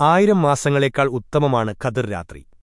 ആയിരം മാസങ്ങളേക്കാൾ ഉത്തമമാണ് ഖദർ രാത്രി.